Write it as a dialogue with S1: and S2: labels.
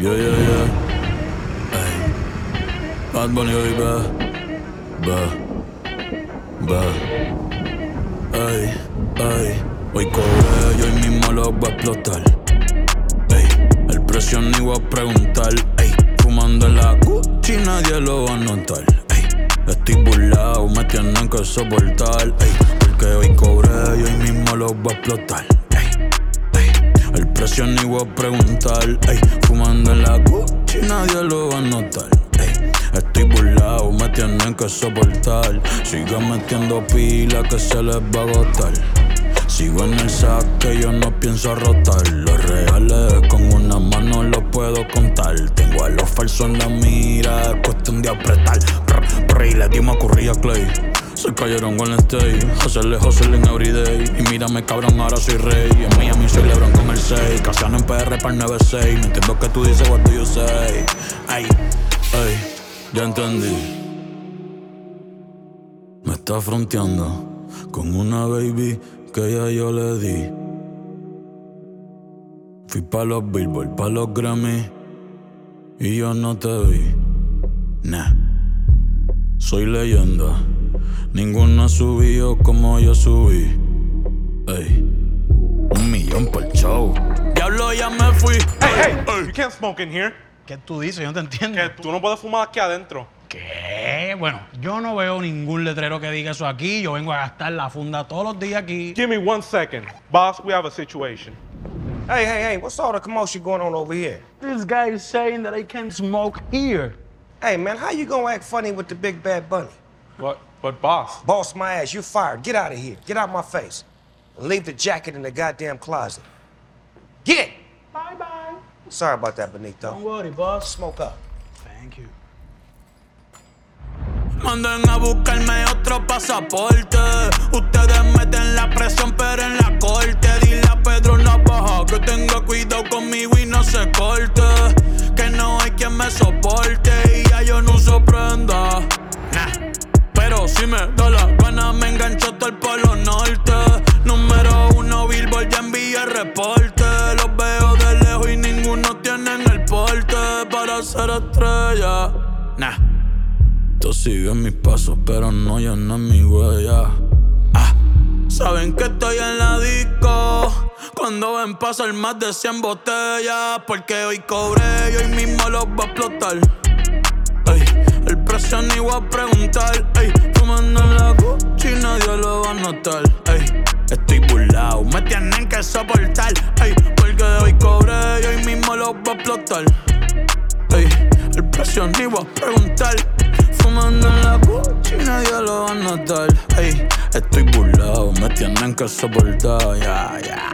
S1: Yeah, yeah, yeah. Ey. Bad Bunny hoy va, va, va. Ey, ey. Hoy cobré y hoy mismo lo voy a explotar. Ey, el precio ni voy a preguntar. Ey, fumando en la Gucci nadie lo va a notar. Ey, estoy burlado, me tienen que soportar. Ey, porque hoy cobré y hoy mismo lo voy a explotar. Precio ni voy a preguntar. Ey, fumando en la Gucci nadie lo va a notar. Ey, estoy burlado, me tienen que soportar. Sigan metiendo pila que se les va a agotar. Sigo en el saque, yo no pienso rotar. Los reales con una mano los puedo contar. Tengo a los falsos en la mira, es cuestión de apretar. Brr, brr, y le dimos a Clay. Se cayeron con el stay, hacerle hustling everyday. Y mírame cabrón, ahora soy rey. En Miami soy Lebron con el 6. Casiano en PR para el 9-6. No entiendo que tú dices, what do you say? Ay, ay, ya entendí. Me está fronteando con una baby que ya yo le di. Fui pa' los Billboard, pa' los Grammy y yo no te vi. Nah, soy leyenda. Ninguno ha subido como yo subí. Ey, un millón por show. Diablo, ya me fui.
S2: Hey, hey, you can't smoke in here.
S3: ¿Qué tú dices? Yo no te entiendo.
S2: Que tú no puedes fumar aquí adentro.
S3: ¿Qué? Bueno, yo no veo ningún letrero que diga eso aquí. Yo vengo a gastar la funda todos los días aquí.
S2: Give me one second. Boss, we have a situation.
S4: Hey, hey, hey, what's all the commotion going on over here?
S3: This guy is saying that I can't smoke here.
S4: Hey, man, how you gonna act funny with the big bad bunny?
S2: What? But boss,
S4: Boss my ass, you fired. Get out of here. Get out my face. Leave the jacket in the goddamn closet. Get! It.
S3: Bye bye.
S4: Sorry about that, Benito.
S3: Don't worry, boss.
S4: Smoke up.
S3: Thank you.
S1: Manden a buscarme otro pasaporte. Ustedes meten la presión, pero en la corte. Dile a Pedro Navaja que tenga cuidado conmigo y no se corte. Que no hay quien me soporte ser estrella. Nah. Tú sigues mis pasos, pero no llenas mi huella. Ah, saben que estoy en la disco. Cuando ven pasar más de 100 botellas. Porque hoy cobré y hoy mismo los voy a explotar. Ey, el precio ni voy a preguntar. Ey, fumando en la Gucci nadie lo va a notar. Ey, estoy burlado, me tienen que soportar. Ey, porque hoy cobré y hoy mismo los voy a explotar. Ni voy a preguntar. Fumando en la Gucci nadie lo va a notar. Ey, estoy burlado, me tienen que soportar. Ya, ya.